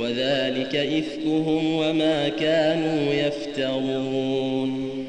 وذلك إفكهم وما كانوا يفترون